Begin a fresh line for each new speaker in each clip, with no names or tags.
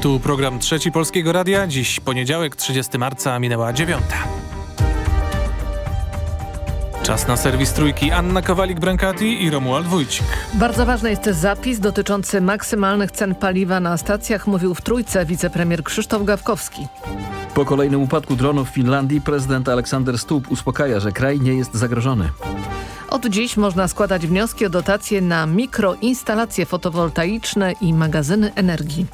Tu program Trzeci Polskiego Radia. Dziś poniedziałek, 30 marca, minęła dziewiąta. Czas na serwis Trójki. Anna Kowalik-Brankati i Romuald Wójcik.
Bardzo ważny jest zapis dotyczący maksymalnych cen paliwa na stacjach, mówił w Trójce wicepremier Krzysztof Gawkowski.
Po kolejnym upadku dronu w Finlandii prezydent Aleksander Stubb uspokaja, że kraj nie jest zagrożony.
Od dziś można składać wnioski o dotacje na mikroinstalacje fotowoltaiczne i magazyny energii.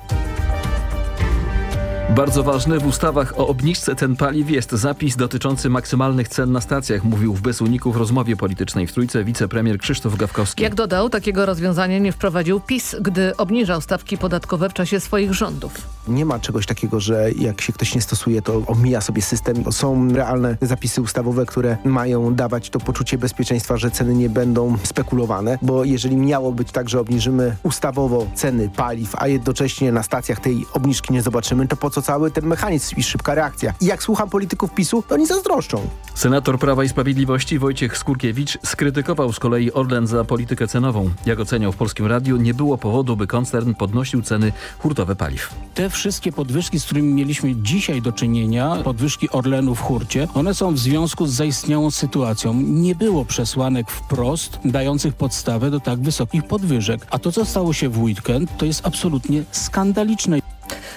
Bardzo ważny w ustawach o obniżce cen paliw jest zapis dotyczący maksymalnych cen na stacjach, mówił w bez uniku w rozmowie politycznej w Trójce wicepremier Krzysztof Gawkowski.
Jak dodał, takiego rozwiązania nie wprowadził PiS, gdy obniżał stawki podatkowe w czasie swoich rządów.
Nie ma czegoś takiego, że jak się ktoś nie stosuje, to omija sobie system. Są realne zapisy ustawowe, które mają dawać to poczucie bezpieczeństwa, że ceny nie będą spekulowane, bo jeżeli miało być tak, że obniżymy ustawowo ceny paliw, a jednocześnie na stacjach tej obniżki nie zobaczymy, to po co cały ten mechanizm i szybka reakcja? I jak słucham polityków PiSu, to oni zazdroszczą.
Senator Prawa i Sprawiedliwości Wojciech Skurkiewicz skrytykował z kolei Orlen za politykę cenową. Jak oceniał w Polskim Radiu, nie było powodu, by koncern podnosił ceny hurtowe paliw.
Te wszystkie podwyżki, z którymi mieliśmy dzisiaj do czynienia, podwyżki Orlenu w hurcie, one są w związku z zaistniałą sytuacją. Nie było przesłanek wprost dających podstawę do tak wysokich podwyżek. A to, co stało się w weekend, to jest absolutnie skandaliczne.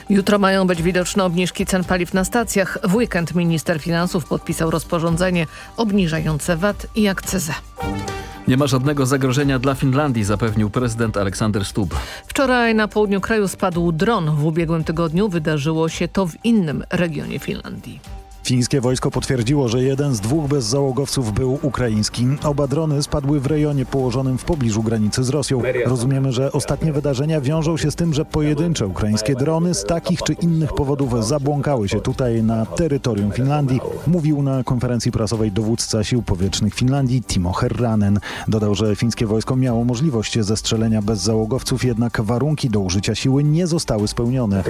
Jutro mają być widoczne obniżki cen paliw na stacjach. W weekend minister finansów podpisał rozporządzenie obniżające VAT i akcyzę.
Nie ma żadnego zagrożenia dla Finlandii, zapewnił prezydent Aleksander Stubb.
Wczoraj na południu kraju spadł dron. W ubiegłym tygodniu wydarzyło się to w innym regionie Finlandii.
Fińskie wojsko potwierdziło, że jeden z dwóch bezzałogowców był ukraiński. Oba drony spadły w rejonie położonym w pobliżu granicy z Rosją. Rozumiemy, że ostatnie wydarzenia wiążą się z tym, że pojedyncze ukraińskie drony z takich czy innych powodów zabłąkały się tutaj na terytorium Finlandii, mówił na konferencji prasowej dowódca sił powietrznych Finlandii Timo Herranen. Dodał, że fińskie wojsko miało możliwość zestrzelenia bezzałogowców, jednak warunki do użycia siły nie zostały spełnione.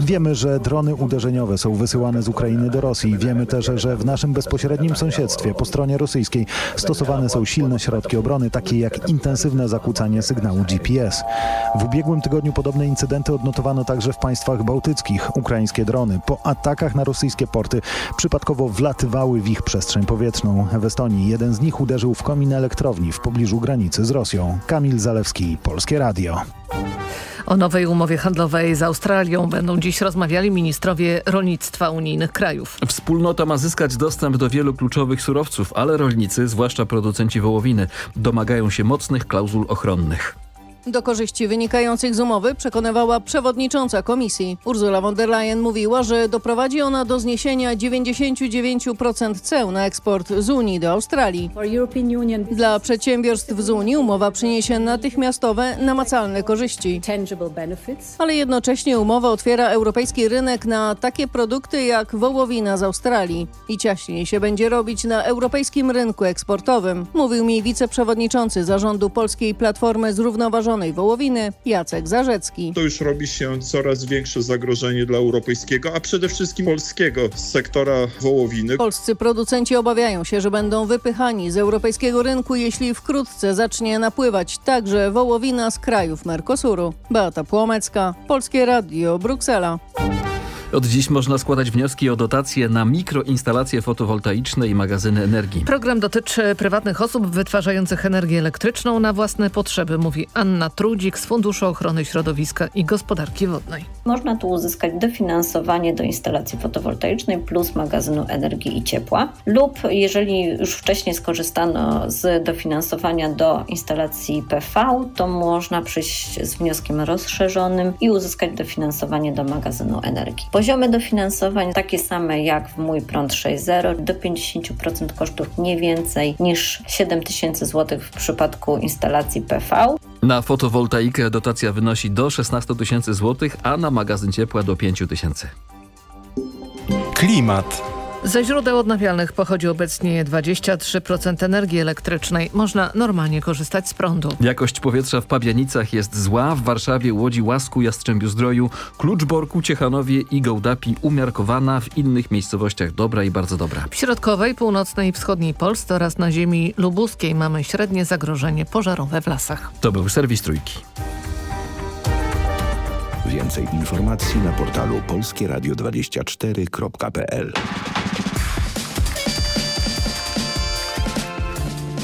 Wiemy, że drony uderzeniowe są wysyłane z Ukrainy do Rosji. Wiemy też, że w naszym bezpośrednim sąsiedztwie po stronie rosyjskiej stosowane są silne środki obrony, takie jak intensywne zakłócanie sygnału GPS. W ubiegłym tygodniu podobne incydenty odnotowano także w państwach bałtyckich. Ukraińskie drony po atakach na rosyjskie porty przypadkowo wlatywały w ich przestrzeń powietrzną. W Estonii jeden z nich uderzył w komin elektrowni w pobliżu granicy z Rosją. Kamil Zalewski, Polskie Radio.
O nowej umowie handlowej z Australią będą dziś rozmawiali ministrowie rolnictwa unijnych krajów.
Wspólnota ma zyskać dostęp do wielu kluczowych surowców, ale rolnicy, zwłaszcza producenci wołowiny, domagają się mocnych klauzul ochronnych.
Do korzyści wynikających z umowy przekonywała przewodnicząca komisji. Ursula von der Leyen mówiła, że doprowadzi ona do zniesienia 99% ceł na eksport z Unii do Australii. Dla przedsiębiorstw z Unii umowa przyniesie natychmiastowe, namacalne korzyści. Ale jednocześnie umowa otwiera europejski rynek na takie produkty jak wołowina z Australii. I ciaśniej się będzie robić na europejskim rynku eksportowym, mówił mi wiceprzewodniczący zarządu Polskiej Platformy Zrównoważonej wołowiny Jacek Zarzecki.
To już robi się coraz większe zagrożenie dla europejskiego, a przede wszystkim polskiego sektora wołowiny.
Polscy producenci obawiają się, że będą wypychani z europejskiego rynku, jeśli wkrótce zacznie napływać także wołowina z krajów Mercosuru. Beata Płomecka, Polskie Radio, Bruksela.
Od dziś można składać wnioski o dotacje na mikroinstalacje fotowoltaiczne i magazyny energii.
Program dotyczy prywatnych osób wytwarzających energię elektryczną na własne potrzeby, mówi Anna Trudzik z Funduszu Ochrony Środowiska i Gospodarki Wodnej.
Można tu uzyskać dofinansowanie do instalacji fotowoltaicznej plus magazynu energii i ciepła lub jeżeli już wcześniej skorzystano z dofinansowania do instalacji PV, to można przyjść z wnioskiem rozszerzonym i uzyskać dofinansowanie do magazynu energii. Poziomy dofinansowań takie same jak w Mój Prąd 6.0, do 50% kosztów nie więcej niż 7 tysięcy złotych w przypadku instalacji PV.
Na fotowoltaikę dotacja wynosi do 16 tysięcy złotych, a na magazyn ciepła do 5 tysięcy.
Klimat.
Ze źródeł odnawialnych pochodzi obecnie 23% energii elektrycznej. Można normalnie korzystać z prądu.
Jakość powietrza w Pabianicach jest zła, w Warszawie, Łodzi, Łasku, Jastrzębiu Zdroju, Kluczborku, Ciechanowie i Gołdapi umiarkowana, w innych miejscowościach dobra i bardzo dobra.
W środkowej, północnej i wschodniej Polsce oraz na ziemi lubuskiej mamy średnie zagrożenie pożarowe w lasach.
To był serwis Trójki.
Więcej informacji na portalu polskieradio24.pl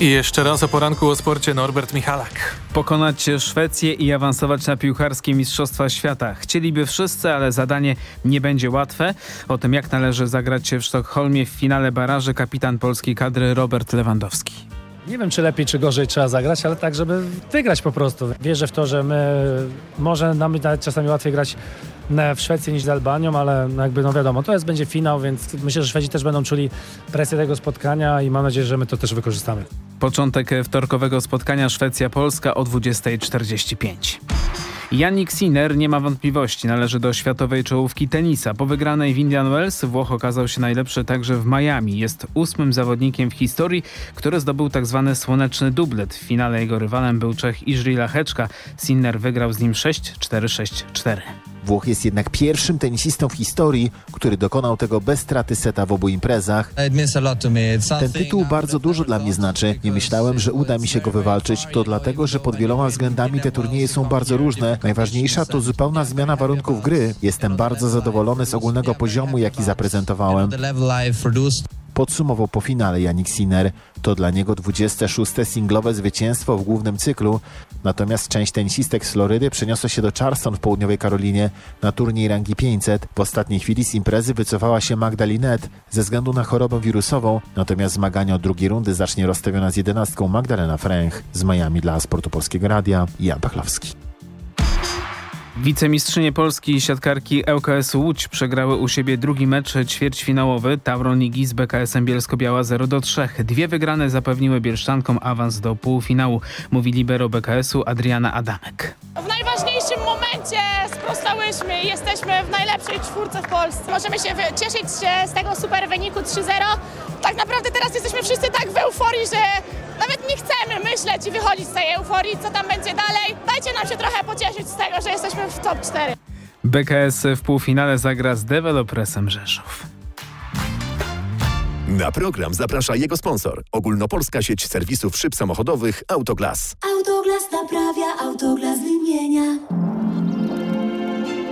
I jeszcze raz o poranku o sporcie Norbert Michalak.
Pokonać Szwecję i awansować na piłkarskie Mistrzostwa Świata. Chcieliby wszyscy, ale zadanie nie będzie łatwe. O tym jak należy zagrać w Sztokholmie w finale baraży kapitan polskiej kadry Robert Lewandowski.
Nie wiem, czy lepiej, czy gorzej trzeba zagrać, ale tak, żeby wygrać po prostu. Wierzę w to, że my, może nam nawet czasami łatwiej grać w Szwecji niż z Albanią, ale jakby no wiadomo, to jest będzie finał, więc myślę, że Szwedzi też będą czuli presję tego spotkania i mam nadzieję, że my to też wykorzystamy.
Początek wtorkowego spotkania Szwecja-Polska o 20.45. Yannick Sinner nie ma wątpliwości, należy do światowej czołówki tenisa. Po wygranej w Indian Wells Włoch okazał się najlepszy także w Miami. Jest ósmym zawodnikiem w historii, który zdobył tzw. Tak słoneczny dublet. W finale jego rywalem był Czech Iżri Lacheczka. Sinner wygrał z nim 6-4-6-4.
Włoch jest jednak pierwszym tenisistą w historii, który dokonał tego bez straty seta w obu imprezach. Ten tytuł bardzo dużo dla mnie znaczy. Nie myślałem, że uda mi się go wywalczyć. To dlatego, że pod wieloma względami te turnieje są bardzo różne. Najważniejsza to zupełna zmiana warunków gry. Jestem bardzo zadowolony z ogólnego poziomu, jaki zaprezentowałem. Podsumował po finale Janik Sinner. To dla niego 26. singlowe zwycięstwo w głównym cyklu. Natomiast część tenisistek z Florydy przeniosła się do Charleston w południowej Karolinie na turniej rangi 500. W ostatniej chwili z imprezy wycofała się Magda Linet ze względu na chorobę wirusową. Natomiast zmagania od drugiej rundy zacznie rozstawiona z jedenastką Magdalena Fręch z Miami dla Sportu Polskiego Radia Jan Pachlowski.
Wicemistrzynie Polski siatkarki ŁKS Łódź przegrały u siebie drugi mecz ćwierćfinałowy Tauron Ligi z BKS-em Bielsko-Biała 0 do 3. Dwie wygrane zapewniły Bielszczankom awans do półfinału, mówi libero BKS-u Adriana Adamek.
W najważniejszym momencie sprostałyśmy i jesteśmy w najlepszej czwórce w Polsce. Możemy się cieszyć z tego super wyniku 3-0. Tak naprawdę teraz jesteśmy wszyscy tak w euforii, że nawet nie chcemy myśleć i wychodzić z tej euforii, co tam będzie dalej. Dajcie nam się trochę pocieszyć z tego, że jesteśmy w top 4.
BKS w półfinale zagra z Developresem Rzeszów.
Na program zaprasza jego sponsor. Ogólnopolska sieć serwisów szyb samochodowych Autoglas.
Autoglas naprawia, Autoglas wymienia.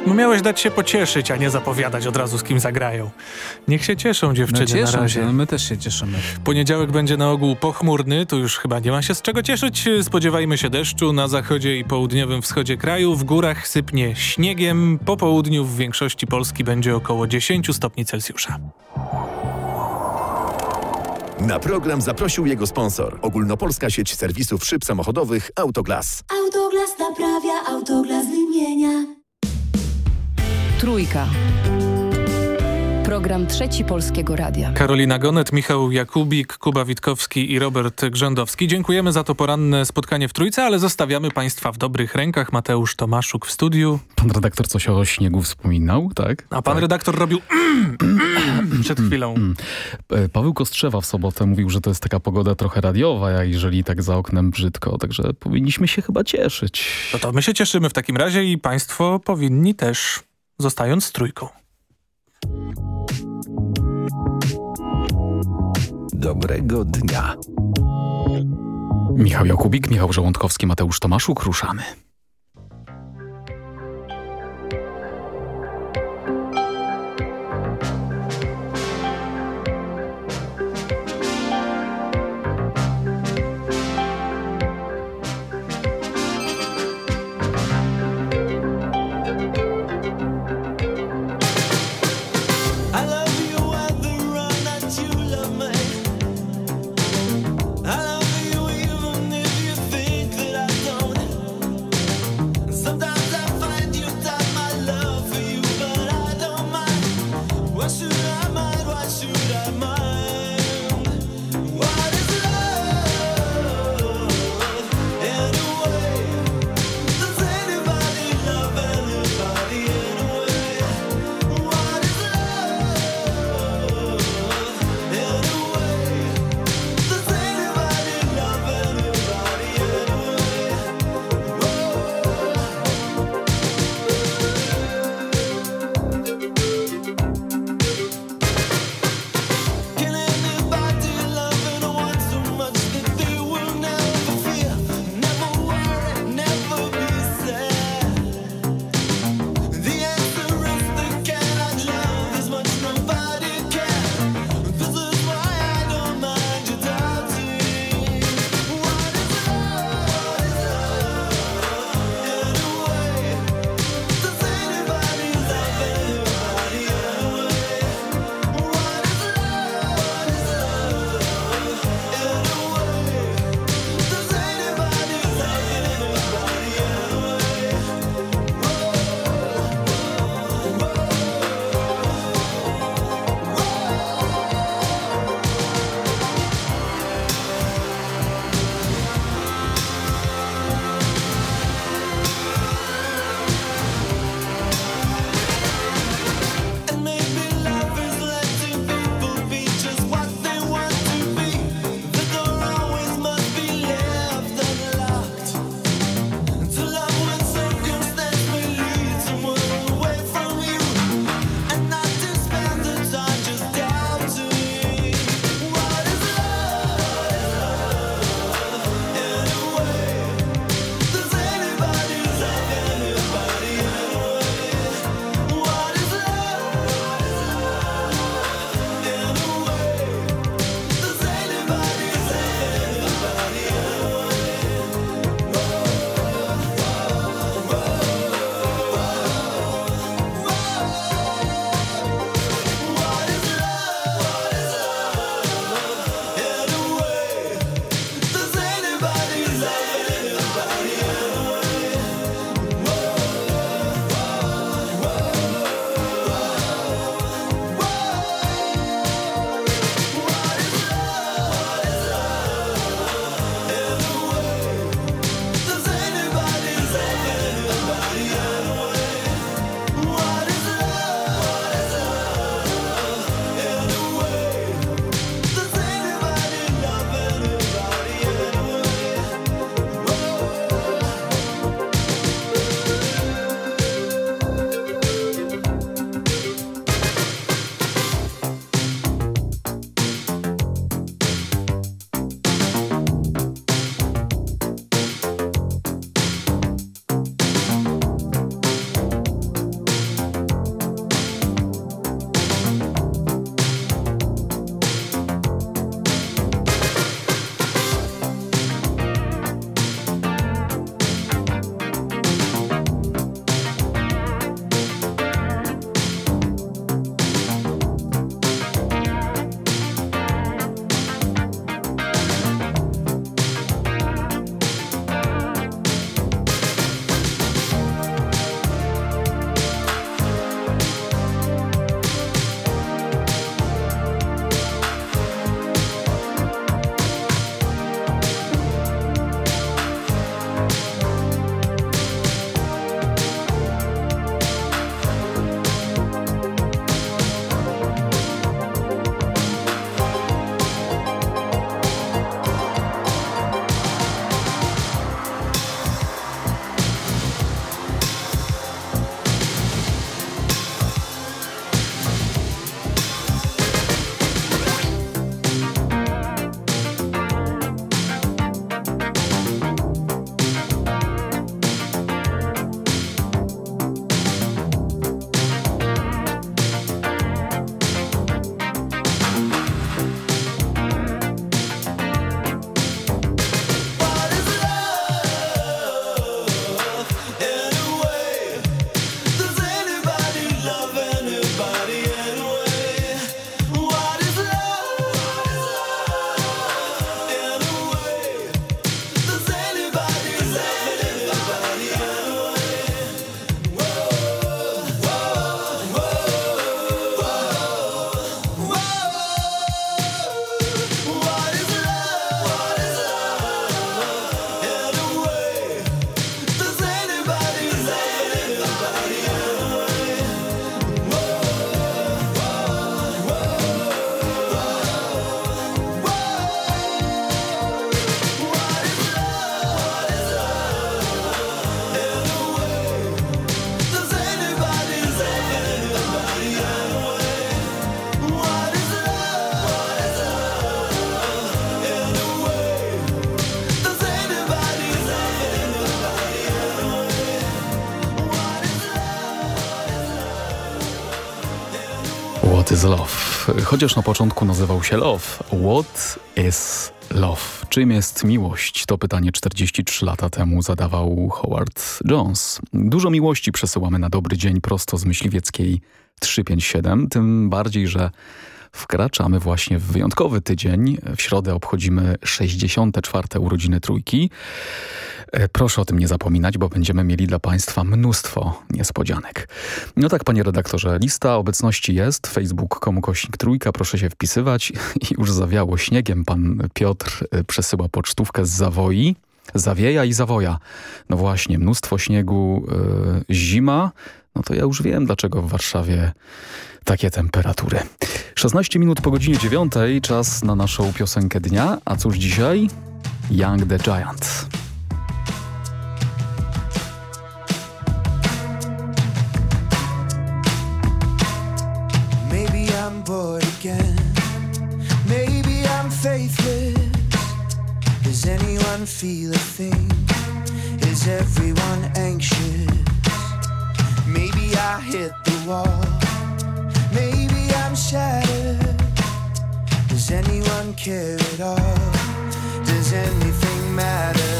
No miałeś dać się pocieszyć, a nie zapowiadać od razu z kim zagrają. Niech się cieszą dziewczyny
no cieszą
na razie.
Się, no my też się cieszymy.
Poniedziałek będzie na ogół pochmurny, tu już chyba nie ma się z czego cieszyć. Spodziewajmy się deszczu na zachodzie i południowym wschodzie kraju. W górach sypnie śniegiem. Po południu w większości Polski będzie około 10 stopni Celsjusza.
Na program zaprosił jego sponsor. Ogólnopolska sieć serwisów szyb samochodowych Autoglas.
Autoglas naprawia, Autoglas wymienia.
Trójka. Program Trzeci Polskiego Radia.
Karolina Gonet, Michał Jakubik, Kuba Witkowski i Robert Grzędowski. Dziękujemy za to poranne spotkanie w Trójce, ale zostawiamy Państwa w dobrych rękach. Mateusz Tomaszuk w studiu.
Pan redaktor coś o śniegu wspominał, tak?
A pan
tak.
redaktor robił przed chwilą.
E, Paweł Kostrzewa w sobotę mówił, że to jest taka pogoda trochę radiowa, a jeżeli tak za oknem brzydko, także powinniśmy się chyba cieszyć.
No to my się cieszymy w takim razie i Państwo powinni też, zostając z Trójką.
Dobrego dnia.
Michał Jakubik, Michał Żołądkowski, Mateusz Tomaszuk, ruszamy. What is Love? Chociaż na początku nazywał się Love. What is Love? Czym jest miłość? To pytanie 43 lata temu zadawał Howard Jones. Dużo miłości przesyłamy na dobry dzień prosto z myśliwieckiej 357, tym bardziej, że wkraczamy właśnie w wyjątkowy tydzień. W środę obchodzimy 64. urodziny trójki. E, proszę o tym nie zapominać, bo będziemy mieli dla Państwa mnóstwo niespodzianek. No tak, panie redaktorze, lista obecności jest. Facebook komu kośnik trójka, proszę się wpisywać. I już zawiało śniegiem. Pan Piotr e, przesyła pocztówkę z Zawoi. Zawieja i zawoja. No właśnie, mnóstwo śniegu, yy, zima. No to ja już wiem, dlaczego w Warszawie takie temperatury. 16 minut po godzinie 9, czas na naszą piosenkę dnia. A cóż dzisiaj? Young the Giant.
Maybe I'm bored again. Maybe I'm faithless. Does anyone feel a thing? Is everyone anxious? I hit the wall. Maybe I'm shattered. Does anyone care at all? Does anything matter?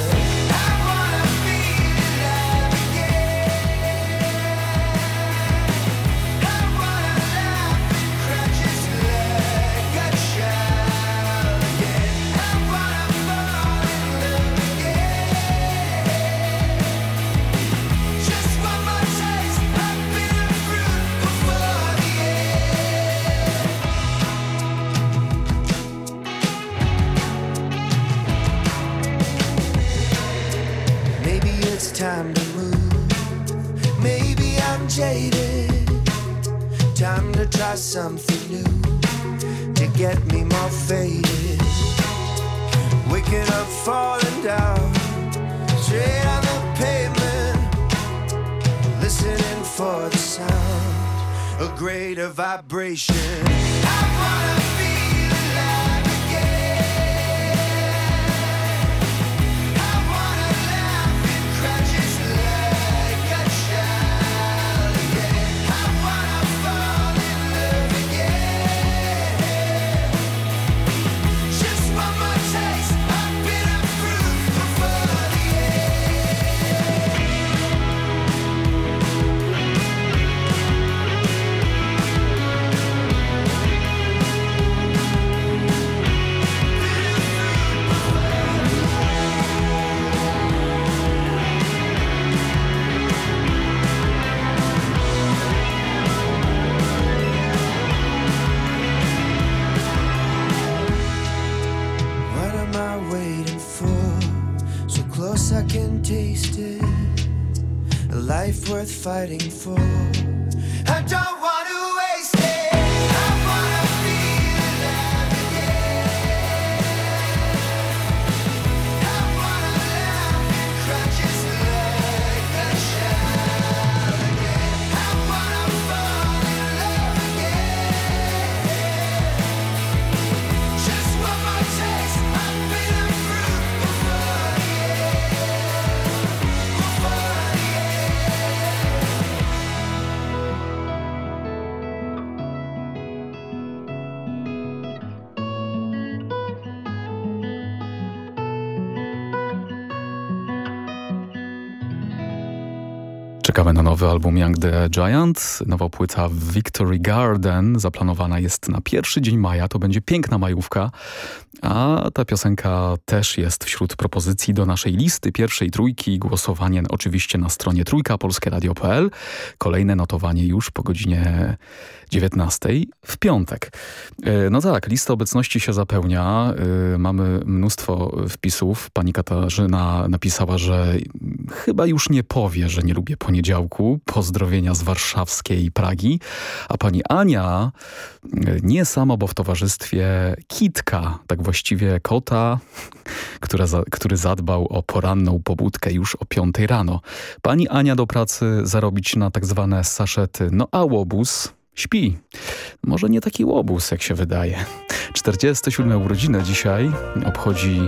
Jaded. Time to try something new to get me more faded. Waking up, falling down, straight on the pavement. Listening for the sound, a greater vibration. tasted a life worth fighting for.
Czekamy na nowy album Young the Giant. Nowa płyta Victory Garden zaplanowana jest na pierwszy dzień maja. To będzie piękna majówka. A ta piosenka też jest wśród propozycji do naszej listy pierwszej trójki. Głosowanie oczywiście na stronie trójkapolskieradio.pl. Kolejne notowanie już po godzinie 19 w piątek. E, No tak, lista obecności się zapełnia. E, Mamy mnóstwo wpisów. Pani Katarzyna napisała, że chyba już nie powie, że nie lubię poniedziałku. Pozdrowienia z warszawskiej Pragi. A pani Ania e, nie sama, bo w towarzystwie Kitka, tak właściwie kota, która za, który zadbał o poranną pobudkę już o 5 rano. Pani Ania do pracy zarobić na tak zwane saszety. No a łobuz śpi. Może nie taki łobuz, jak się wydaje. 47 urodziny dzisiaj obchodzi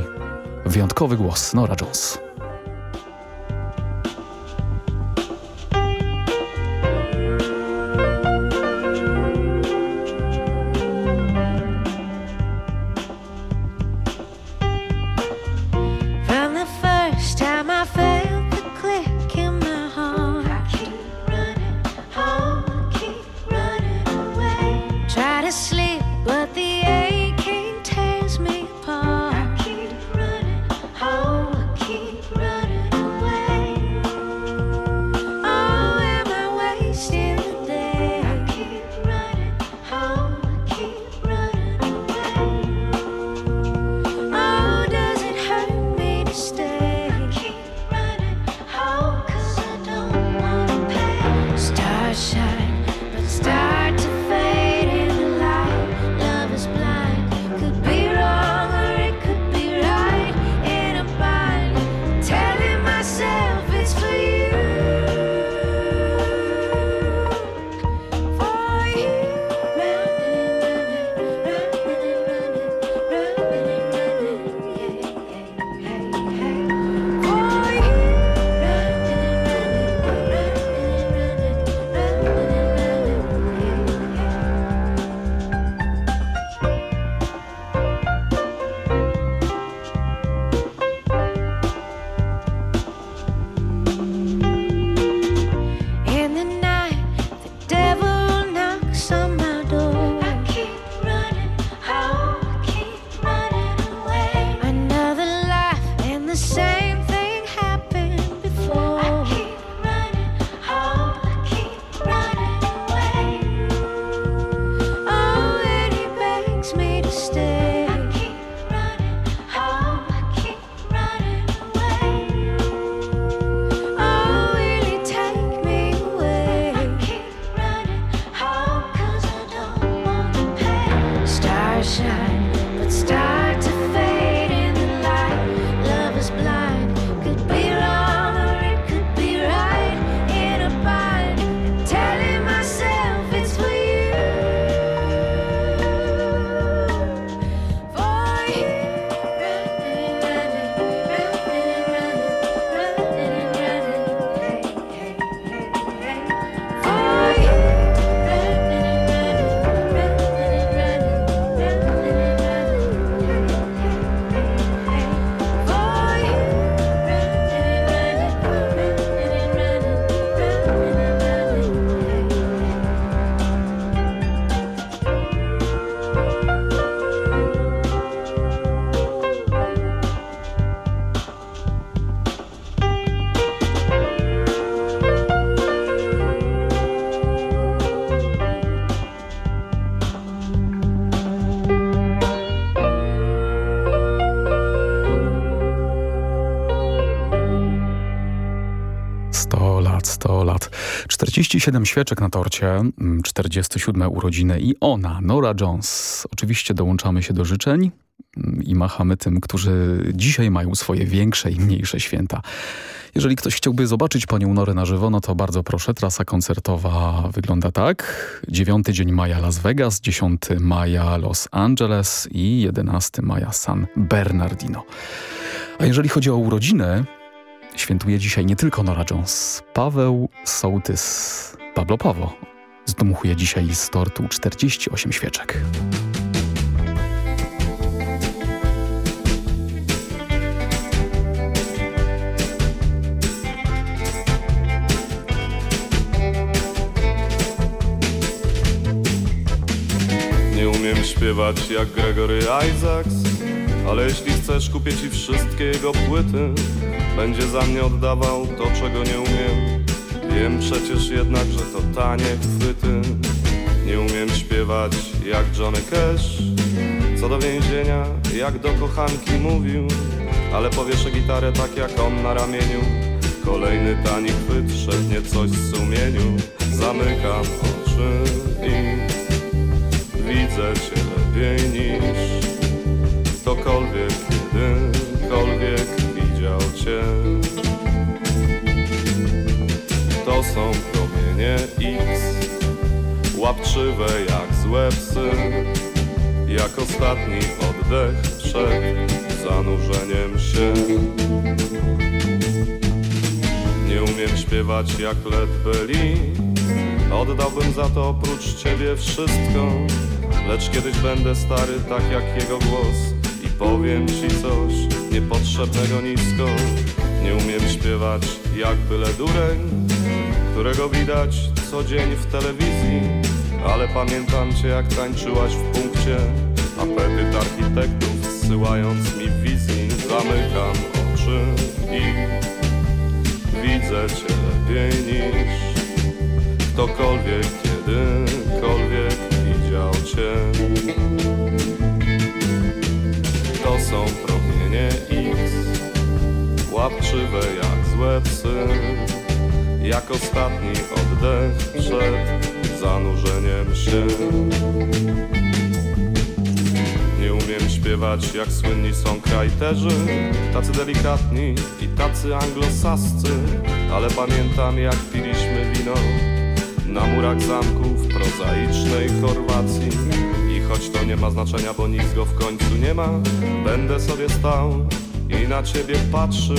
wyjątkowy głos Nora Jones. 37 świeczek na torcie, 47 mm, urodziny i ona, Nora Jones. Oczywiście dołączamy się do życzeń mm, i machamy tym, którzy dzisiaj mają swoje większe i mniejsze święta. Jeżeli ktoś chciałby zobaczyć panią Norę na żywo, no to bardzo proszę. Trasa koncertowa wygląda tak. 9 dzień maja Las Vegas, 10 maja Los Angeles i 11 maja San Bernardino. A jeżeli chodzi o urodziny, świętuje dzisiaj nie tylko Nora Jones. Paweł Sołtys, Pablo Pawo, zdmuchuje dzisiaj z tortu 48 świeczek.
Nie umiem śpiewać jak Gregory Isaacs, ale jeśli chcesz kupię ci wszystkie jego płyty będzie za mnie oddawał to, czego nie umiem. Wiem przecież jednak, że to tanie chwyty. Nie umiem śpiewać jak Johnny Cash. Co do więzienia, jak do kochanki mówił Ale powieszę gitarę tak jak on na ramieniu. Kolejny tani chwyt, szepnie coś w sumieniu. Zamykam oczy i widzę cię lepiej niż ktokolwiek, kiedykolwiek widział Cię. To są promienie X, łapczywe jak złe psy, jak ostatni oddech przed zanurzeniem się. Nie umiem śpiewać jak Led Belly, oddałbym za to oprócz Ciebie wszystko, lecz kiedyś będę stary tak jak jego głos powiem Ci coś niepotrzebnego nisko. Nie umiem śpiewać jak byle dureń Którego widać co dzień w telewizji. Ale pamiętam cię jak tańczyłaś w punkcie. Apetyt architektów zsyłając mi wizji. Zamykam oczy i widzę cię lepiej niż Ktokolwiek kiedykolwiek widział cię Są promienie X. Łapczywe jak złe psy. Jak ostatni oddech przed zanurzeniem się. Nie umiem śpiewać jak słynni są krajterzy. Tacy delikatni i tacy anglosascy. Ale pamiętam jak piliśmy wino Na murach zamku w prozaicznej Chorwacji choć to nie ma znaczenia, bo nic go w końcu nie ma Będę sobie stał i na ciebie patrzył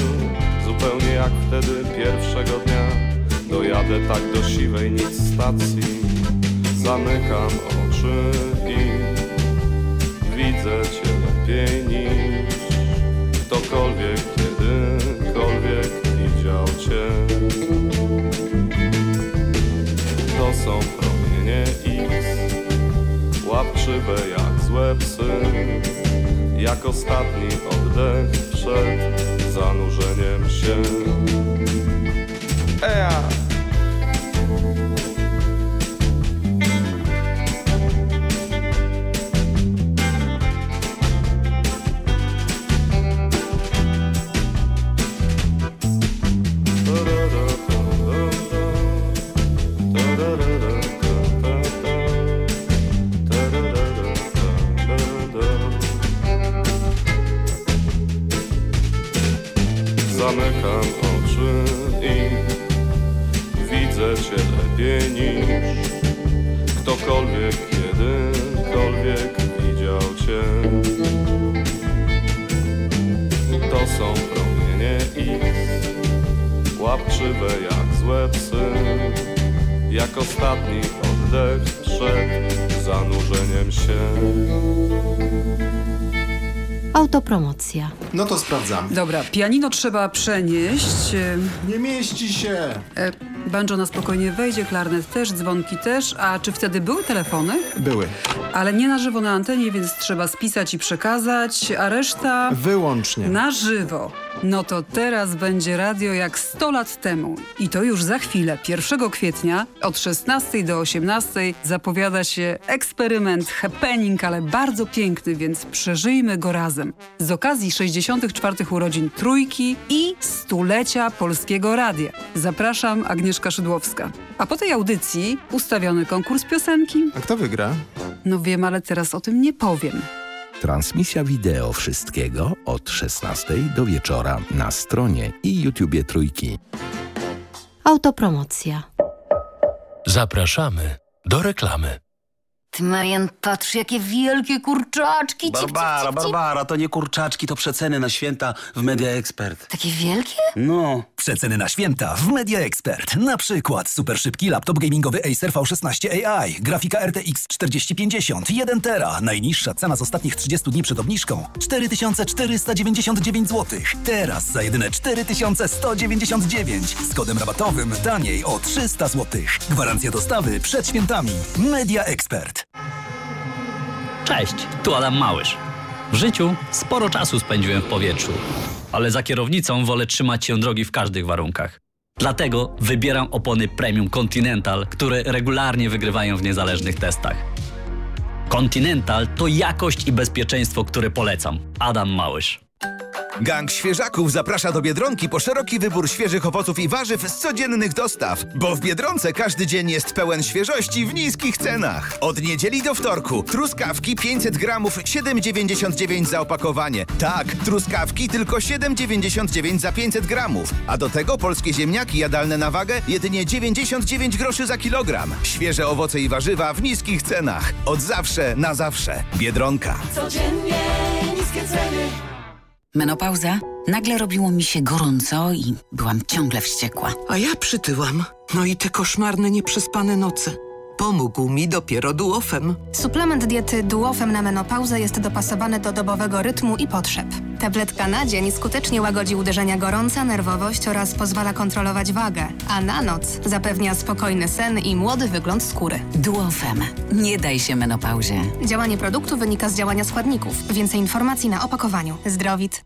Zupełnie jak wtedy pierwszego dnia Dojadę tak do siwej nic stacji Zamykam oczy i widzę cię lepiej niż ktokolwiek kiedykolwiek widział cię. To są promienie X, łapczywe jak złe psy, jak ostatni oddech przed zanurzeniem się. Ea!
No to sprawdzam.
Dobra, pianino trzeba przenieść.
Nie mieści się.
E, banjo na spokojnie wejdzie, klarnet też, dzwonki też. A czy wtedy były telefony?
Były.
Ale nie na żywo na antenie, więc trzeba spisać i przekazać, a reszta...
Wyłącznie.
Na żywo. No to teraz będzie radio jak 100 lat temu. I to już za chwilę, 1 kwietnia od 16 do 18 zapowiada się eksperyment, happening, ale bardzo piękny, więc przeżyjmy go razem. Z okazji 64 urodzin Trójki i stulecia Polskiego Radia. Zapraszam Agnieszka Szydłowska. A po tej audycji ustawiony konkurs piosenki.
A kto wygra?
No wiem, ale teraz o tym nie powiem.
Transmisja wideo wszystkiego od 16 do wieczora na stronie i YouTubie Trójki.
Autopromocja.
Zapraszamy do reklamy.
Ty, Marian, patrz, jakie wielkie kurczaczki. Cip, cip,
Barbara,
cip, cip.
Barbara, to nie kurczaczki, to przeceny na święta w Media Expert.
Takie wielkie?
No.
Przeceny na święta w Media Expert. Na przykład super szybki laptop gamingowy Acer V16 AI, grafika RTX 4050, 1 tera. Najniższa cena z ostatnich 30 dni przed obniżką 4499 zł. Teraz za jedyne 4199 z kodem rabatowym taniej o 300 zł. Gwarancja dostawy przed świętami. Media Expert.
Cześć, tu Adam Małysz. W życiu sporo czasu spędziłem w powietrzu, ale za kierownicą wolę trzymać się drogi w każdych warunkach. Dlatego wybieram opony Premium Continental, które regularnie wygrywają w niezależnych testach. Continental to jakość i bezpieczeństwo, które polecam. Adam Małysz.
Gang Świeżaków zaprasza do Biedronki po szeroki wybór świeżych owoców i warzyw z codziennych dostaw. Bo w Biedronce każdy dzień jest pełen świeżości w niskich cenach. Od niedzieli do wtorku truskawki 500 gramów 7,99 za opakowanie. Tak, truskawki tylko 7,99 za 500 gramów. A do tego polskie ziemniaki jadalne na wagę jedynie 99 groszy za kilogram. Świeże owoce i warzywa w niskich cenach. Od zawsze na zawsze. Biedronka.
Codziennie niskie ceny.
Menopauza? Nagle robiło mi się gorąco i byłam ciągle wściekła.
A ja przytyłam. No i te koszmarne, nieprzespane noce. Pomógł mi dopiero duofem.
Suplement diety Duofem na menopauzę jest dopasowany do dobowego rytmu i potrzeb.
Tabletka na dzień skutecznie łagodzi uderzenia gorąca, nerwowość oraz pozwala kontrolować wagę, a na noc zapewnia spokojny sen i młody wygląd skóry.
Duofem. Nie daj się menopauzie.
Działanie produktu wynika z działania składników. Więcej informacji na opakowaniu. Zdrowit.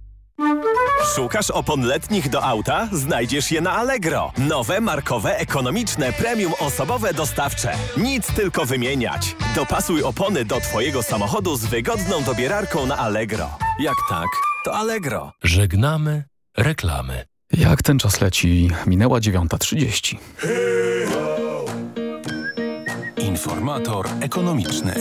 Szukasz opon letnich do auta? Znajdziesz je na Allegro. Nowe, markowe, ekonomiczne, premium osobowe dostawcze. Nic tylko wymieniać. Dopasuj opony do Twojego samochodu z wygodną dobierarką na Allegro. Jak tak, to Allegro.
Żegnamy reklamy. Jak ten czas leci? Minęła 9.30.
Informator ekonomiczny.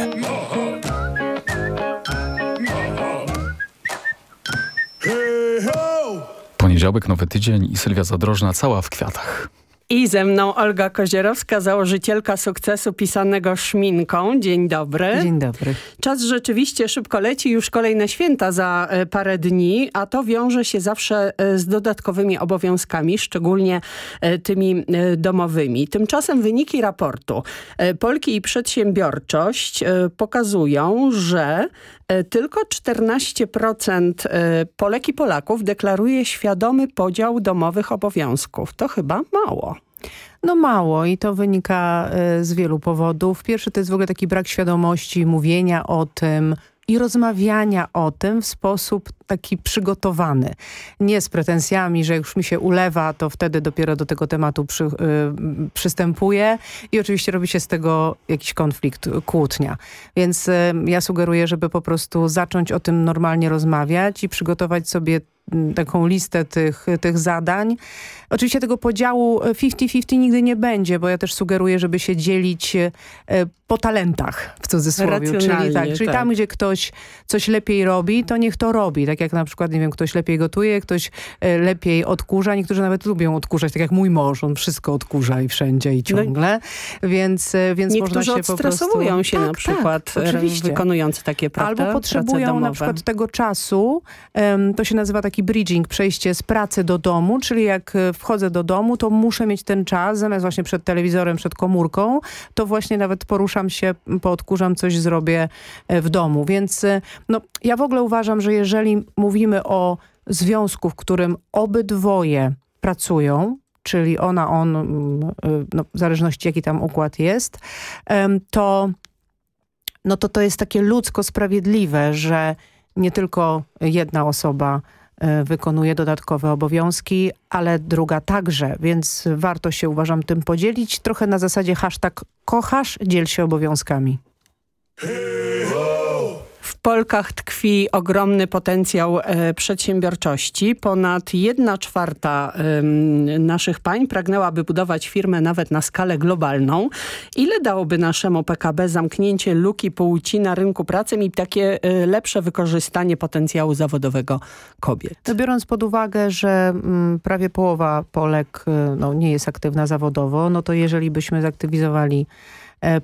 Poniedziałek, nowy tydzień i Sylwia Zadrożna cała w kwiatach.
I ze mną Olga Kozierowska, założycielka sukcesu pisanego szminką. Dzień dobry.
Dzień dobry.
Czas rzeczywiście szybko leci, już kolejne święta za e, parę dni, a to wiąże się zawsze e, z dodatkowymi obowiązkami, szczególnie e, tymi domowymi. Tymczasem wyniki raportu Polki i Przedsiębiorczość pokazują, że tylko 14% Polek i Polaków deklaruje świadomy podział domowych obowiązków. To chyba mało.
No mało i to wynika z wielu powodów. Pierwszy to jest w ogóle taki brak świadomości, mówienia o tym, i rozmawiania o tym w sposób taki przygotowany. Nie z pretensjami, że już mi się ulewa, to wtedy dopiero do tego tematu przy, y, przystępuję i oczywiście robi się z tego jakiś konflikt, kłótnia. Więc y, ja sugeruję, żeby po prostu zacząć o tym normalnie rozmawiać i przygotować sobie taką listę tych, tych zadań. Oczywiście tego podziału 50-50 nigdy nie będzie, bo ja też sugeruję, żeby się dzielić po talentach w cudzysłowie. Czyli, tak, czyli tak. tam, gdzie ktoś coś lepiej robi, to niech to robi. Tak jak na przykład, nie wiem, ktoś lepiej gotuje, ktoś lepiej odkurza. Niektórzy nawet lubią odkurzać, tak jak mój mąż, on wszystko odkurza i wszędzie i ciągle. No, więc, więc można się po prostu...
się tak, na przykład, tak, oczywiście. wykonując takie prawda,
Albo potrzebują na przykład tego czasu, um, to się nazywa taki bridging, przejście z pracy do domu, czyli jak wchodzę do domu, to muszę mieć ten czas, zamiast właśnie przed telewizorem, przed komórką, to właśnie nawet poruszam się, poodkurzam, coś zrobię w domu. Więc no, ja w ogóle uważam, że jeżeli mówimy o związku, w którym obydwoje pracują, czyli ona, on, no, w zależności jaki tam układ jest, to, no to to jest takie ludzko sprawiedliwe, że nie tylko jedna osoba E, wykonuje dodatkowe obowiązki, ale druga także, więc warto się uważam tym podzielić. Trochę na zasadzie hashtag kochasz, dziel się obowiązkami.
Polkach tkwi ogromny potencjał e, przedsiębiorczości. Ponad jedna czwarta naszych pań pragnęłaby budować firmę nawet na skalę globalną. Ile dałoby naszemu PKB zamknięcie luki płci na rynku pracy i takie e, lepsze wykorzystanie potencjału zawodowego kobiet?
To biorąc pod uwagę, że mm, prawie połowa Polek e, no, nie jest aktywna zawodowo, no to jeżeli byśmy zaktywizowali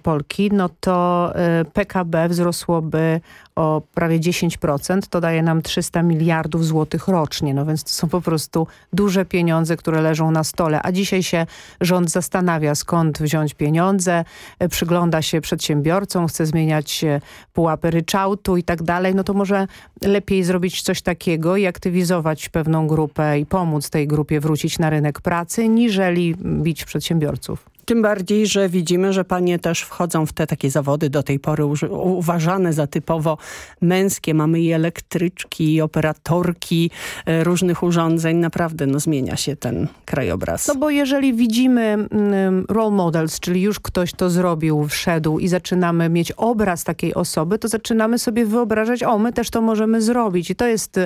Polki, no to e, PKB wzrosłoby o prawie 10%, to daje nam 300 miliardów złotych rocznie, no więc to są po prostu duże pieniądze, które leżą na stole, a dzisiaj się rząd zastanawia skąd wziąć pieniądze, e, przygląda się przedsiębiorcom, chce zmieniać pułapy ryczałtu i tak dalej, no to może lepiej zrobić coś takiego i aktywizować pewną grupę i pomóc tej grupie wrócić na rynek pracy, niżeli bić przedsiębiorców.
Tym bardziej, że widzimy, że panie też wchodzą w te takie zawody do tej pory uważane za typowo męskie. Mamy i elektryczki, i operatorki e, różnych urządzeń. Naprawdę no, zmienia się ten krajobraz.
No bo jeżeli widzimy mm, role models, czyli już ktoś to zrobił, wszedł i zaczynamy mieć obraz takiej osoby, to zaczynamy sobie wyobrażać, o my też to możemy zrobić. I to jest,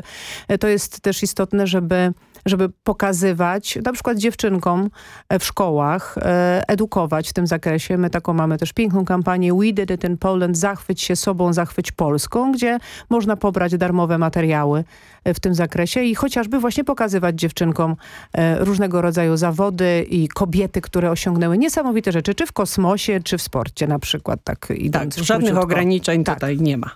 e, to jest też istotne, żeby żeby pokazywać na przykład dziewczynkom e, w szkołach, e, edukować w tym zakresie. My taką mamy też piękną kampanię We Did It in Poland, zachwyć się sobą, zachwyć Polską, gdzie można pobrać darmowe materiały e, w tym zakresie i chociażby właśnie pokazywać dziewczynkom różnego rodzaju zawody i kobiety, które osiągnęły niesamowite rzeczy, czy w kosmosie, czy w sporcie na przykład. Tak,
tak żadnych ograniczeń tak. tutaj nie ma.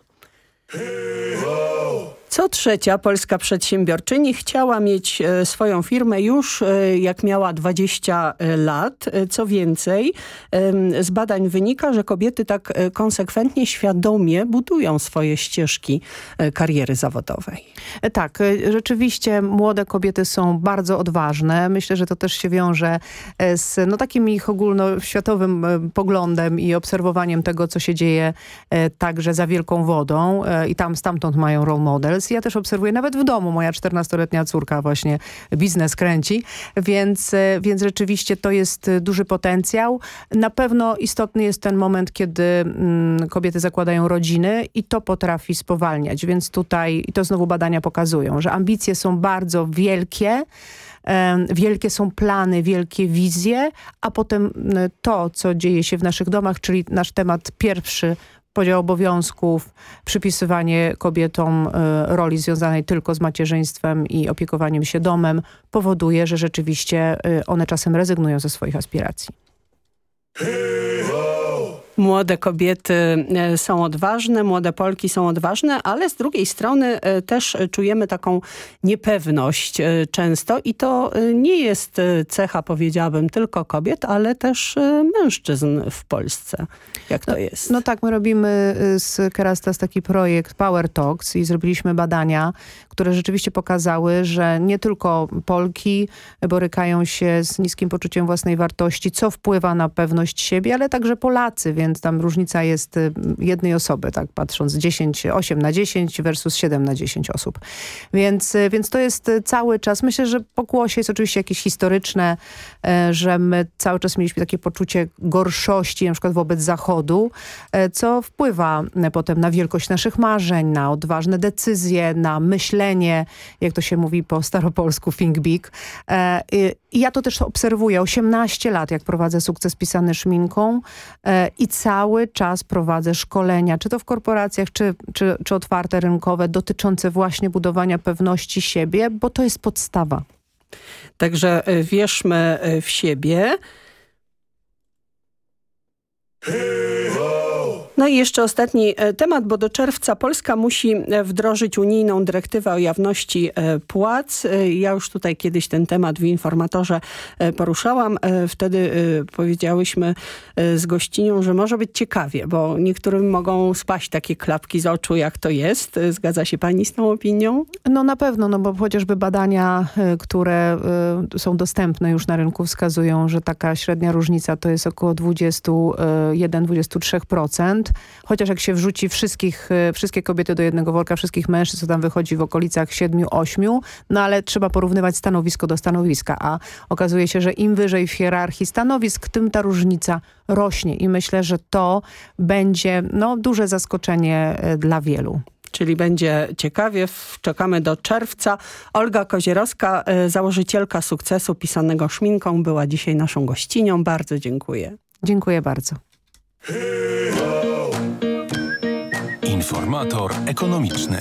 Co trzecia polska przedsiębiorczyni chciała mieć e, swoją firmę już e, jak miała 20 e, lat. Co więcej, z badań wynika, że kobiety tak konsekwentnie, świadomie budują swoje ścieżki kariery zawodowej.
Tak, rzeczywiście młode kobiety są bardzo odważne. Myślę, że to też się wiąże z no, takim ich ogólnoświatowym poglądem i obserwowaniem tego, co się dzieje także za wielką wodą i tam stamtąd mają role models ja też obserwuję nawet w domu. Moja 14-letnia córka właśnie biznes kręci, więc, e, więc rzeczywiście to jest e, duży potencjał. Na pewno istotny jest ten moment, kiedy mm, kobiety zakładają rodziny i to potrafi spowalniać, więc tutaj, i to znowu badania pokazują, że ambicje są bardzo wielkie, wielkie są plany, wielkie wizje, a potem to, co dzieje się w naszych domach, czyli nasz temat pierwszy podział obowiązków, przypisywanie kobietom e, roli związanej tylko z macierzyństwem i opiekowaniem się domem powoduje, że rzeczywiście e, one czasem rezygnują ze swoich aspiracji.
Młode kobiety e, są odważne, młode Polki są odważne, ale z drugiej strony też czujemy taką niepewność często i to nie jest cecha, powiedziałabym, tylko kobiet, ale też mężczyzn w Polsce. Jak to
no,
jest?
No tak, my robimy y, z Kerastas taki projekt Power Talks i zrobiliśmy badania, które rzeczywiście pokazały, że nie tylko Polki borykają się z niskim poczuciem własnej wartości, co wpływa na pewność siebie, ale także Polacy, więc tam różnica jest y, jednej osoby, tak patrząc 10, 8 na 10 versus 7 na 10 osób. Więc, y, więc to jest cały czas, myślę, że pokłosie jest oczywiście jakieś historyczne, że my cały czas mieliśmy takie poczucie gorszości, na przykład wobec Zachodu, e, co wpływa e, potem na wielkość naszych marzeń, na odważne decyzje, na myślenie, jak to się mówi po staropolsku, think big. E, I ja to też obserwuję. 18 lat, jak prowadzę sukces pisany szminką i cały czas prowadzę szkolenia, czy to w korporacjach, czy, czy, czy otwarte rynkowe, dotyczące właśnie budowania pewności siebie, bo to jest podstawa.
Także wierzmy w siebie. Hey, ho! No i jeszcze ostatni e, temat, bo do czerwca Polska musi e, wdrożyć unijną dyrektywę o jawności e, płac. Ja już tutaj kiedyś ten temat w informatorze poruszałam. Wtedy powiedziałyśmy z gościnią, że może być ciekawie, bo niektórym mogą spaść takie klapki z oczu, jak to jest. Zgadza się pani z tą opinią?
No na pewno, no bo chociażby badania, które są dostępne już na rynku wskazują, że taka średnia różnica to jest około 21-23% chociaż jak się wrzuci wszystkich, e, wszystkie kobiety do jednego worka, wszystkich mężczyzn, to tam wychodzi w okolicach 7-8, no ale trzeba porównywać stanowisko do stanowiska, a okazuje się, że im wyżej w hierarchii stanowisk, tym ta różnica rośnie i myślę, że to będzie no, duże zaskoczenie e, dla wielu
czyli będzie ciekawie. Czekamy do czerwca. Olga Kozierowska, e, założycielka sukcesu pisanego szminką, była dzisiaj naszą gościnią. Bardzo dziękuję.
Dziękuję bardzo.
Informator ekonomiczny.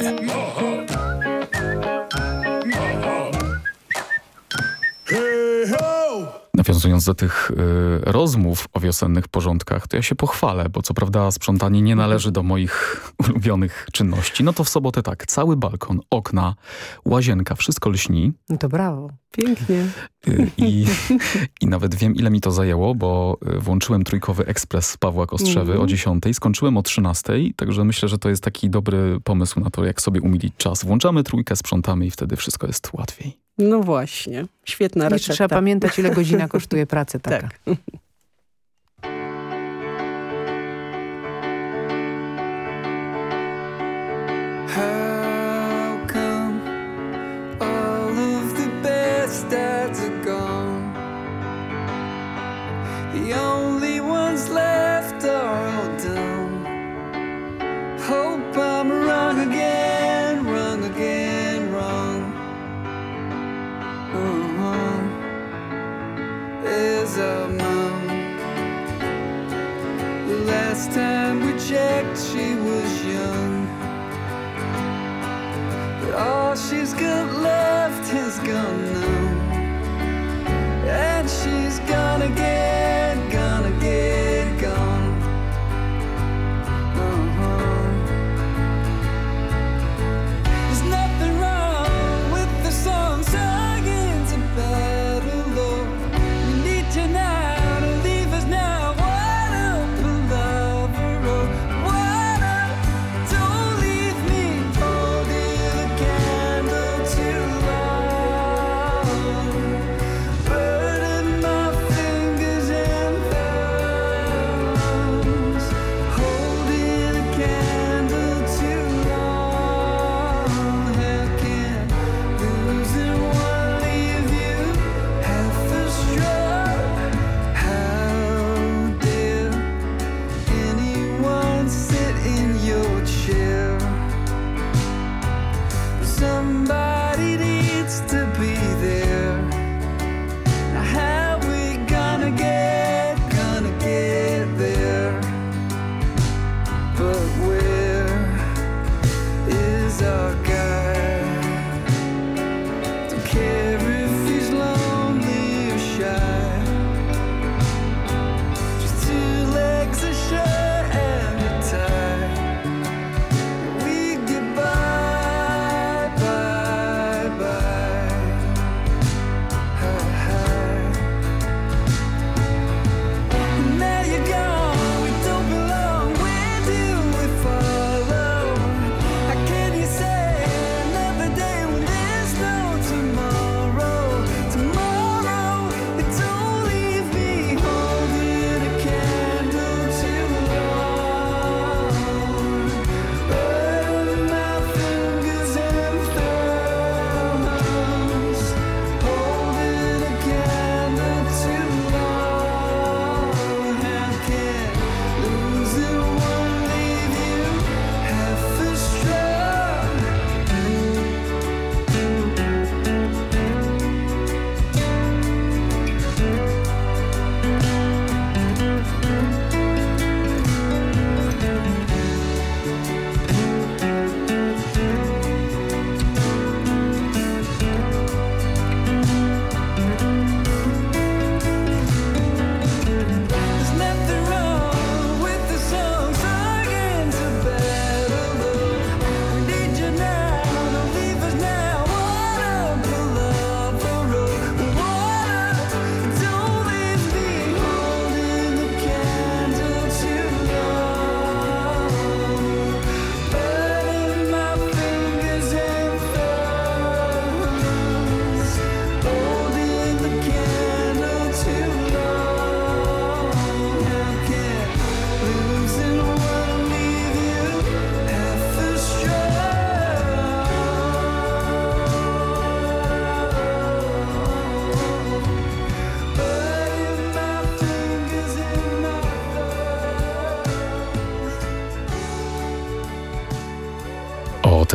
Nawiązując do tych y, rozmów o wiosennych porządkach, to ja się pochwalę, bo co prawda sprzątanie nie należy do moich ulubionych czynności. No to w sobotę tak, cały balkon, okna, łazienka, wszystko lśni.
No to brawo.
Pięknie.
Y, I, I nawet wiem, ile mi to zajęło, bo y, włączyłem trójkowy ekspres Pawła Kostrzewy mm. o 10, skończyłem o 13, także myślę, że to jest taki dobry pomysł na to, jak sobie umilić czas. Włączamy trójkę, sprzątamy i wtedy wszystko jest łatwiej.
No właśnie, świetna recepta.
Trzeba pamiętać, ile godzina kosztuje praca taka. Tak.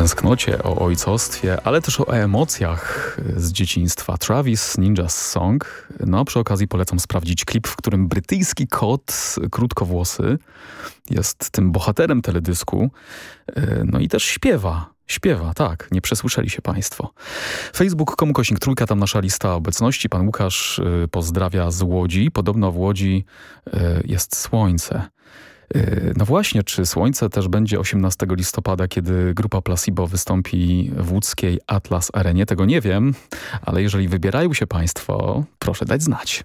tęsknocie, o ojcostwie, ale też o emocjach z dzieciństwa. Travis Ninja's Song. No a przy okazji polecam sprawdzić klip, w którym brytyjski kot krótkowłosy jest tym bohaterem teledysku. E, no i też śpiewa. Śpiewa, tak, nie przesłyszeli się Państwo. Facebook.com Kośnik Trójka, tam nasza lista obecności. Pan Łukasz e, pozdrawia z Łodzi. Podobno w Łodzi e, jest słońce. E, no właśnie, czy słońce też będzie 18 listopada, kiedy grupa Placebo wystąpi w łódzkiej Atlas Arenie? Tego nie wiem, ale jeżeli wybierają się Państwo, proszę dać znać.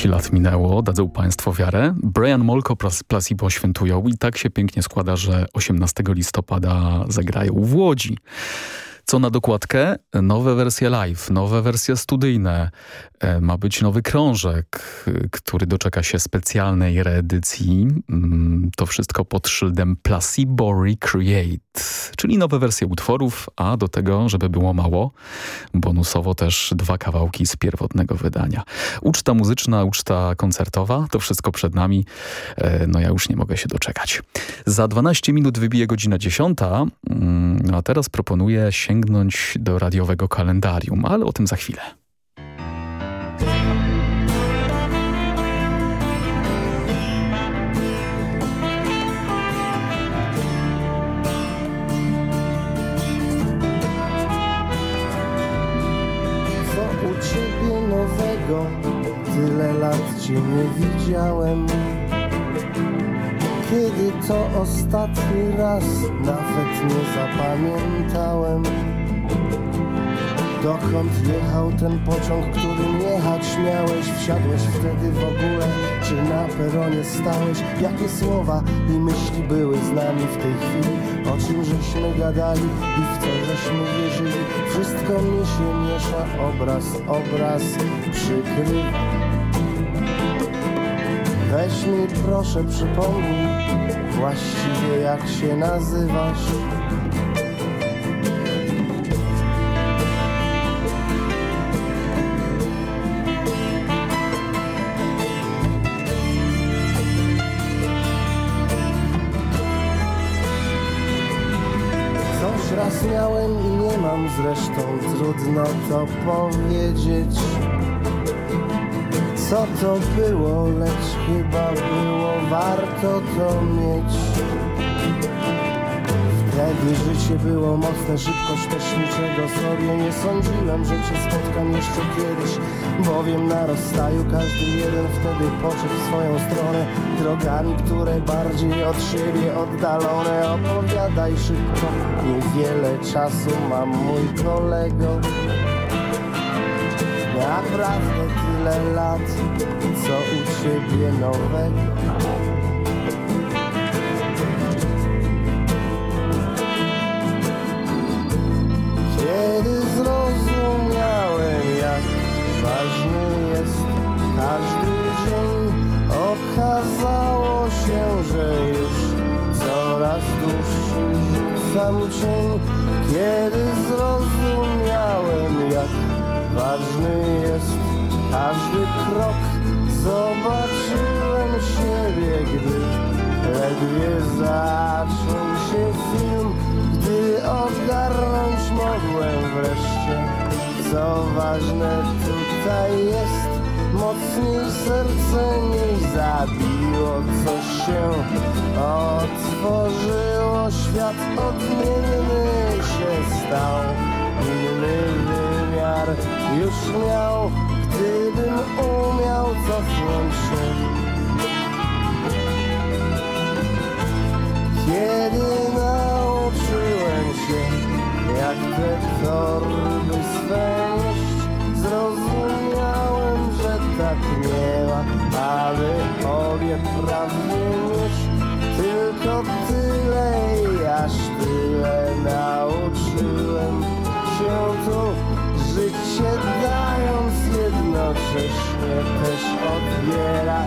30 lat minęło, dadzą Państwo wiarę. Brian Molko Placebo świętują i tak się pięknie składa, że 18 listopada zagrają w Łodzi. Co na dokładkę? Nowe wersje live, nowe wersje studyjne. E, Ma być nowy krążek, który doczeka się specjalnej reedycji. Mm, To wszystko pod szyldem Placebo Recreate, czyli nowe wersje utworów, a do tego, żeby było mało, bonusowo też dwa kawałki z pierwotnego wydania. Uczta muzyczna, uczta koncertowa, to wszystko przed nami. E, No ja już nie mogę się doczekać. Za 12 minut wybije godzina 10, mm, a teraz proponuję sięgnąć do radiowego kalendarium, ale o tym za chwilę.
Co u ciebie nowego? Tyle lat cię nie widziałem. Kiedy to ostatni raz nawet nie zapamiętałem. Dokąd jechał ten pociąg, którym jechać miałeś? Wsiadłeś wtedy w ogóle, czy na peronie stałeś? Jakie słowa i myśli były z nami w tej chwili? O czym żeśmy gadali i w co żeśmy wierzyli? Wszystko mi się miesza, obraz, obraz przykrywa. Weź mi proszę przypomnij właściwie jak się nazywasz. Trudno to powiedzieć. Co to było, lecz chyba było warto to mieć. Wtedy życie było mocne, szybkość też niczego sobie nie sądziłem, że cię spotkam jeszcze kiedyś, bowiem na rozstaju każdy jeden wtedy poszedł w swoją stronę, drogami, które bardziej od siebie oddalone. Opowiadaj szybko, niewiele czasu mam mój kolego. Naprawdę tyle lat, co u ciebie nowego. Kiedy zrozumiałem, jak ważny jest każdy dzień, okazało się, że już coraz dłuższy rzucam cień. Kiedy zrozumiałem, jak ważny jest każdy krok, zobaczyłem siebie, gdy ledwie zaczął się film, gdy ogarnąć mogłem wreszcie, co ważne tutaj jest, mocniej serce mi zabiło coś się otworzyło, świat odmienny się stał. Inny wymiar już miał, gdybym umiał cofnąć się. Kiedy nauczyłem się, jak te torby swe nieść, zrozumiałem, że tak nie ma, aby obie prawnie mieć. Tylko tyle i aż tyle nauczyłem się tu życie dając jednocześnie też odbiera.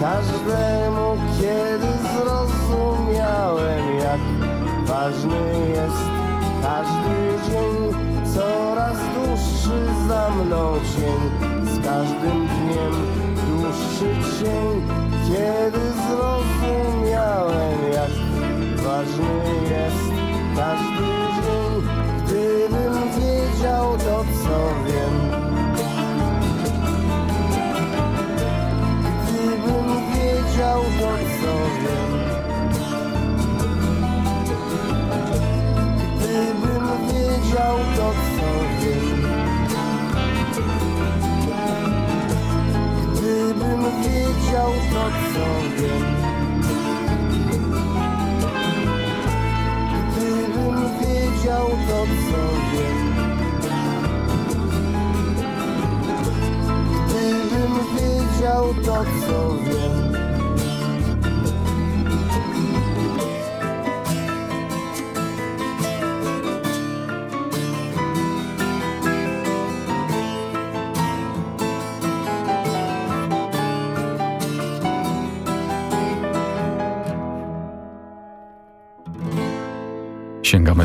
Każdemu, kiedy zrozumiałem, jak ważny jest każdy dzień, coraz dłuższy za mną cień, z każdym dniem dłuższy cień, kiedy zrozumiałem,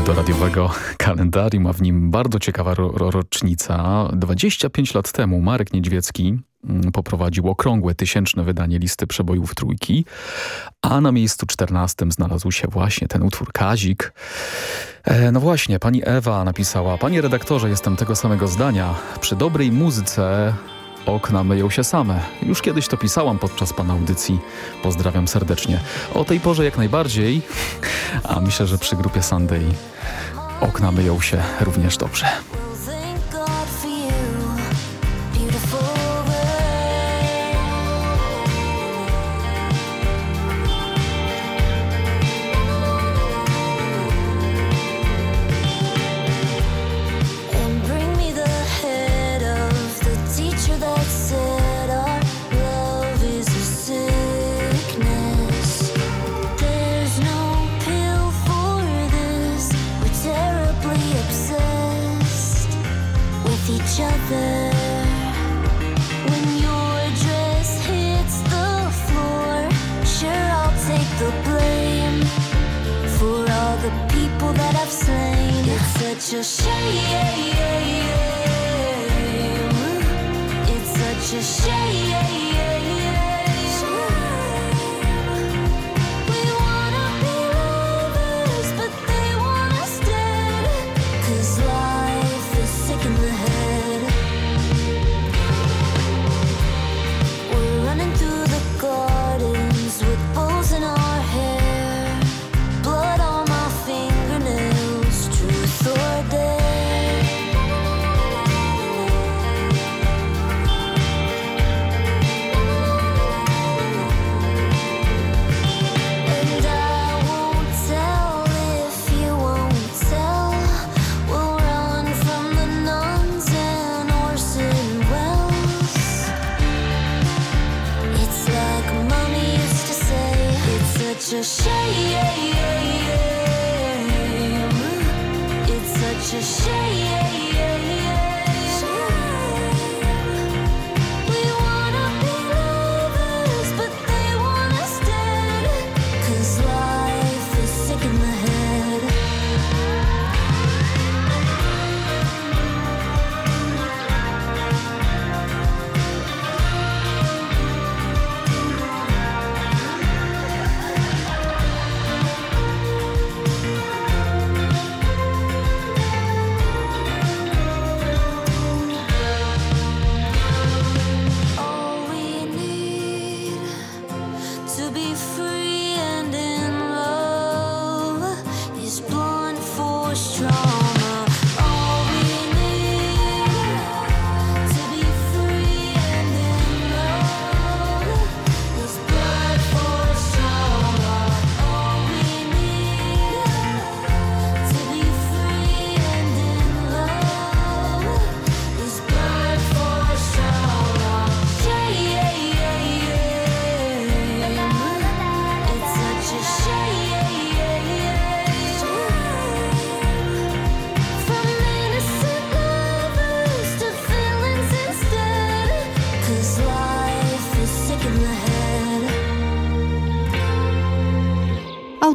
Do radiowego kalendarium, a w nim bardzo ciekawa ro ro rocznica. 25 lat temu Marek Niedźwiecki mm, poprowadził okrągłe tysięczne wydanie listy przebojów trójki, a na miejscu 14 znalazł się właśnie ten utwór Kazik. E, no właśnie, pani Ewa napisała, panie redaktorze, jestem tego samego zdania. Przy dobrej muzyce okna myją się same. Już kiedyś to pisałam podczas pana audycji. Pozdrawiam serdecznie. O tej porze jak najbardziej, a myślę, że przy grupie Sunday okna myją się również dobrze.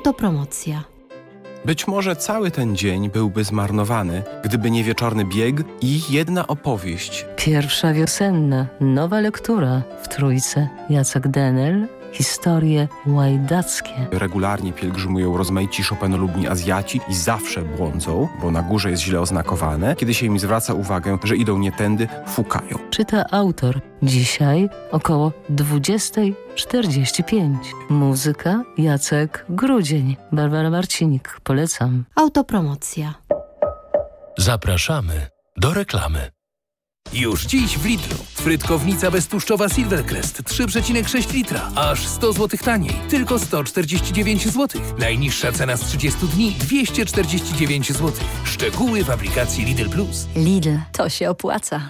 Autopromocja.
Być może cały ten dzień byłby zmarnowany, gdyby nie wieczorny bieg i jedna opowieść.
Pierwsza wiosenna, nowa lektura w Trójce. Jacek Denel, historie łajdackie.
Regularnie pielgrzymują rozmaici Chopinolubni Azjaci i zawsze błądzą, bo na górze jest źle oznakowane. Kiedy się im zwraca uwagę, że idą nie tędy, fukają.
Czyta autor. Dzisiaj około 20.45. Muzyka Jacek Grudzień. Barbara Marcinik. Polecam.
Autopromocja.
Zapraszamy do reklamy.
Już dziś w Lidlu. Frytkownica beztłuszczowa Silvercrest 3,6 litra, aż 100 zł taniej. Tylko 149 zł. Najniższa cena z 30 dni 249 zł. Szczegóły w aplikacji Lidl Plus.
Lidl. To się opłaca.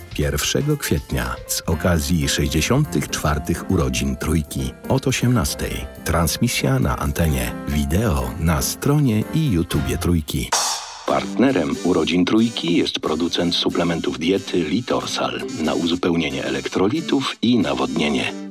1 kwietnia z okazji 64. urodzin Trójki od 18. Transmisja na antenie, wideo na stronie i YouTubie Trójki. Partnerem urodzin Trójki jest producent suplementów diety Litorsal na uzupełnienie elektrolitów i nawodnienie.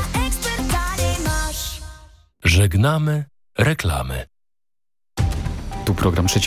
Żegnamy reklamy.
Tu program trzeci